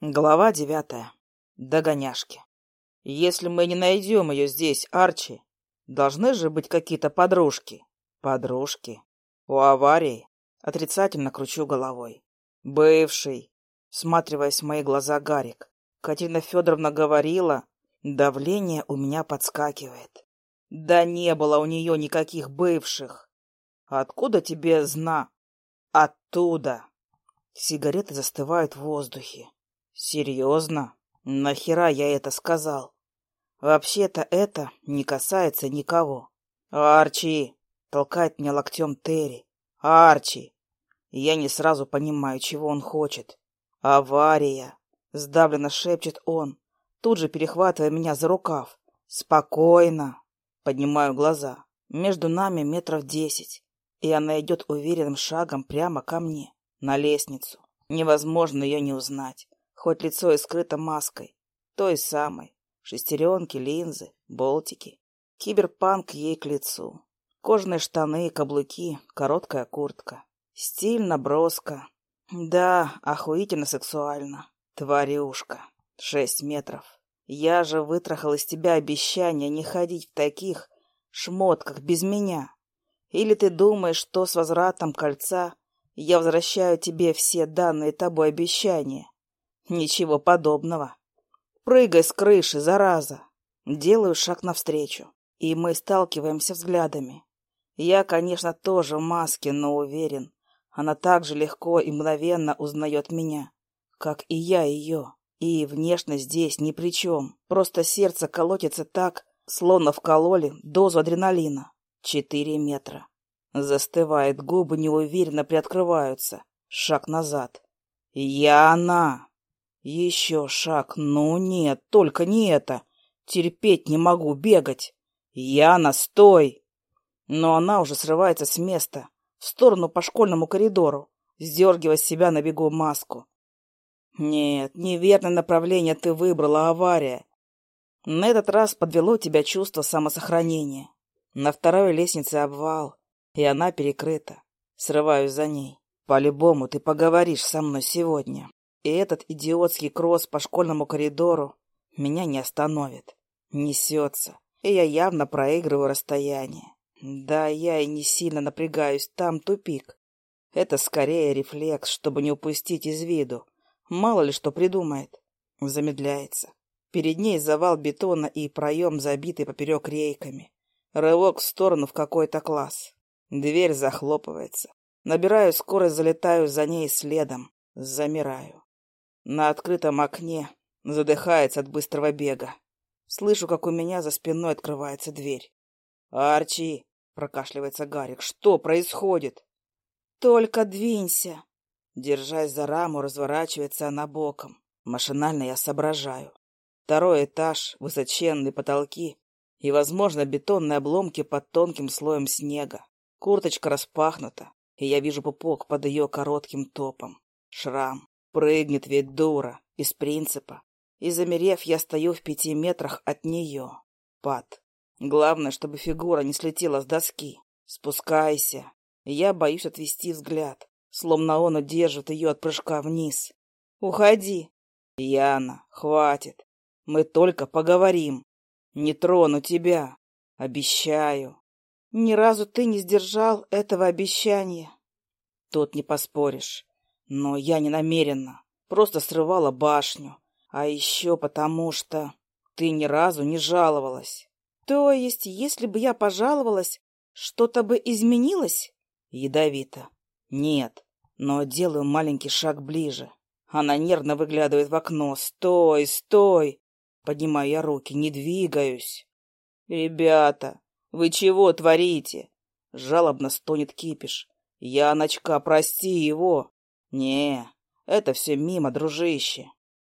Глава девятая. Догоняшки. Если мы не найдем ее здесь, Арчи, должны же быть какие-то подружки. Подружки. У аварии. Отрицательно кручу головой. Бывший. Всматриваясь в мои глаза, Гарик. Катерина Федоровна говорила, давление у меня подскакивает. Да не было у нее никаких бывших. Откуда тебе зна? Оттуда. Сигареты застывают в воздухе. Серьезно? Нахера я это сказал? Вообще-то это не касается никого. Арчи! Толкает меня локтем Терри. Арчи! Я не сразу понимаю, чего он хочет. Авария! Сдавленно шепчет он, тут же перехватывая меня за рукав. Спокойно! Поднимаю глаза. Между нами метров десять, и она идет уверенным шагом прямо ко мне, на лестницу. Невозможно ее не узнать хоть лицо и скрыто маской, той самой, шестеренки, линзы, болтики. Киберпанк ей к лицу. Кожаные штаны, каблуки, короткая куртка. Стильно, броско. Да, охуительно сексуально. Тварюшка. Шесть метров. Я же вытрахал из тебя обещание не ходить в таких шмотках без меня. Или ты думаешь, что с возвратом кольца я возвращаю тебе все данные тобой обещания? Ничего подобного. Прыгай с крыши, зараза. Делаю шаг навстречу, и мы сталкиваемся взглядами. Я, конечно, тоже в маске, но уверен, она так же легко и мгновенно узнает меня, как и я ее. И внешность здесь ни при чем. Просто сердце колотится так, словно вкололи дозу адреналина. Четыре метра. Застывает, губы неуверенно приоткрываются. Шаг назад. Я она. Еще шаг. Ну нет, только не это. Терпеть не могу бегать. Яна, стой! Но она уже срывается с места, в сторону по школьному коридору, сдергивая с себя на бегу маску. Нет, неверное направление ты выбрала, авария. На этот раз подвело тебя чувство самосохранения. На второй лестнице обвал, и она перекрыта. Срываюсь за ней. По-любому ты поговоришь со мной сегодня. И этот идиотский кросс по школьному коридору меня не остановит. Несется. И я явно проигрываю расстояние. Да, я и не сильно напрягаюсь, там тупик. Это скорее рефлекс, чтобы не упустить из виду. Мало ли что придумает. Замедляется. Перед ней завал бетона и проем, забитый поперек рейками. Рывок в сторону в какой-то класс. Дверь захлопывается. Набираю скорость, залетаю за ней следом. Замираю. На открытом окне задыхается от быстрого бега. Слышу, как у меня за спиной открывается дверь. «Арчи!» — прокашливается Гарик. «Что происходит?» «Только двинься!» Держась за раму, разворачивается она боком. Машинально я соображаю. Второй этаж, высоченные потолки и, возможно, бетонные обломки под тонким слоем снега. Курточка распахнута, и я вижу пупок под ее коротким топом. Шрам. Прыгнет ведь дура, из принципа. И, замерев, я стою в пяти метрах от нее. Пад. Главное, чтобы фигура не слетела с доски. Спускайся. Я боюсь отвести взгляд, словно он удержит ее от прыжка вниз. Уходи. Яна, хватит. Мы только поговорим. Не трону тебя. Обещаю. Ни разу ты не сдержал этого обещания. Тут не поспоришь. Но я не намеренно. Просто срывала башню. А еще потому, что ты ни разу не жаловалась. То есть, если бы я пожаловалась, что-то бы изменилось? Ядовито. Нет, но делаю маленький шаг ближе. Она нервно выглядывает в окно. «Стой, стой!» Поднимаю я руки, не двигаюсь. «Ребята, вы чего творите?» Жалобно стонет кипиш. «Яночка, прости его!» «Не, это все мимо, дружище.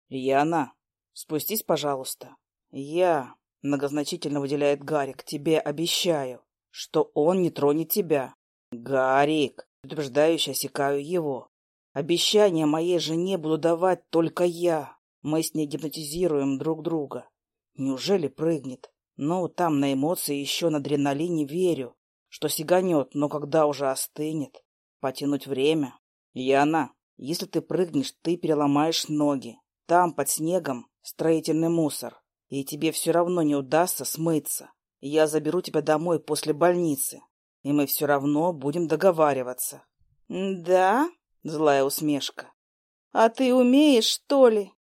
Яна, спустись, пожалуйста. Я, многозначительно выделяет Гарик, тебе обещаю, что он не тронет тебя. Гарик, предупреждающе осекаю его. Обещания моей жене буду давать только я. Мы с ней гипнотизируем друг друга. Неужели прыгнет? Ну, там на эмоции еще на адреналине верю, что сиганет, но когда уже остынет, потянуть время, Яна, если ты прыгнешь, ты переломаешь ноги. Там, под снегом, строительный мусор, и тебе все равно не удастся смыться. Я заберу тебя домой после больницы, и мы все равно будем договариваться. — Да? — злая усмешка. — А ты умеешь, что ли?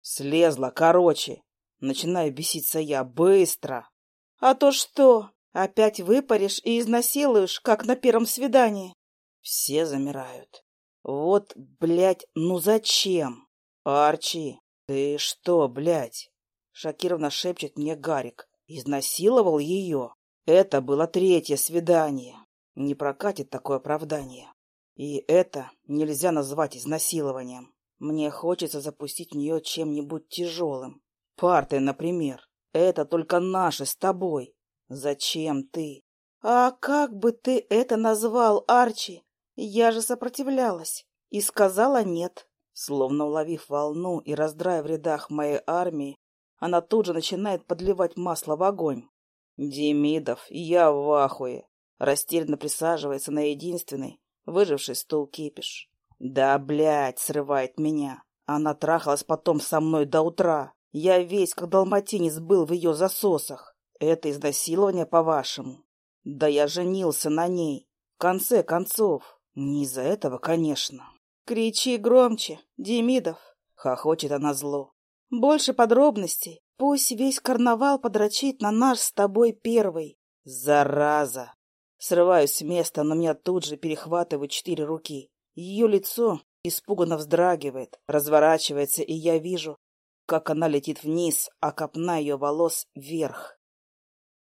Слезла, короче. Начинаю беситься я. Быстро. — А то что? Опять выпаришь и изнасилуешь, как на первом свидании? Все замирают. Вот, блядь, ну зачем? Арчи, ты что, блядь? Шокированно шепчет мне Гарик. Изнасиловал ее. Это было третье свидание. Не прокатит такое оправдание. И это нельзя назвать изнасилованием. Мне хочется запустить в нее чем-нибудь тяжелым. Партой, например. Это только наше с тобой. Зачем ты? А как бы ты это назвал, Арчи? Я же сопротивлялась и сказала нет. Словно уловив волну и раздрая в рядах моей армии, она тут же начинает подливать масло в огонь. Демидов, я в ахуе. Растерянно присаживается на единственный, выживший стул кипиш. Да, блядь, срывает меня. Она трахалась потом со мной до утра. Я весь, как далматинец, был в ее засосах. Это изнасилование, по-вашему? Да я женился на ней. В конце концов. Не из-за этого, конечно. Кричи громче, Демидов. Хохочет она зло. Больше подробностей. Пусть весь карнавал подрочит на наш с тобой первый. Зараза! Срываюсь с места, но меня тут же перехватывают четыре руки. Ее лицо испуганно вздрагивает, разворачивается, и я вижу, как она летит вниз, а копна ее волос вверх.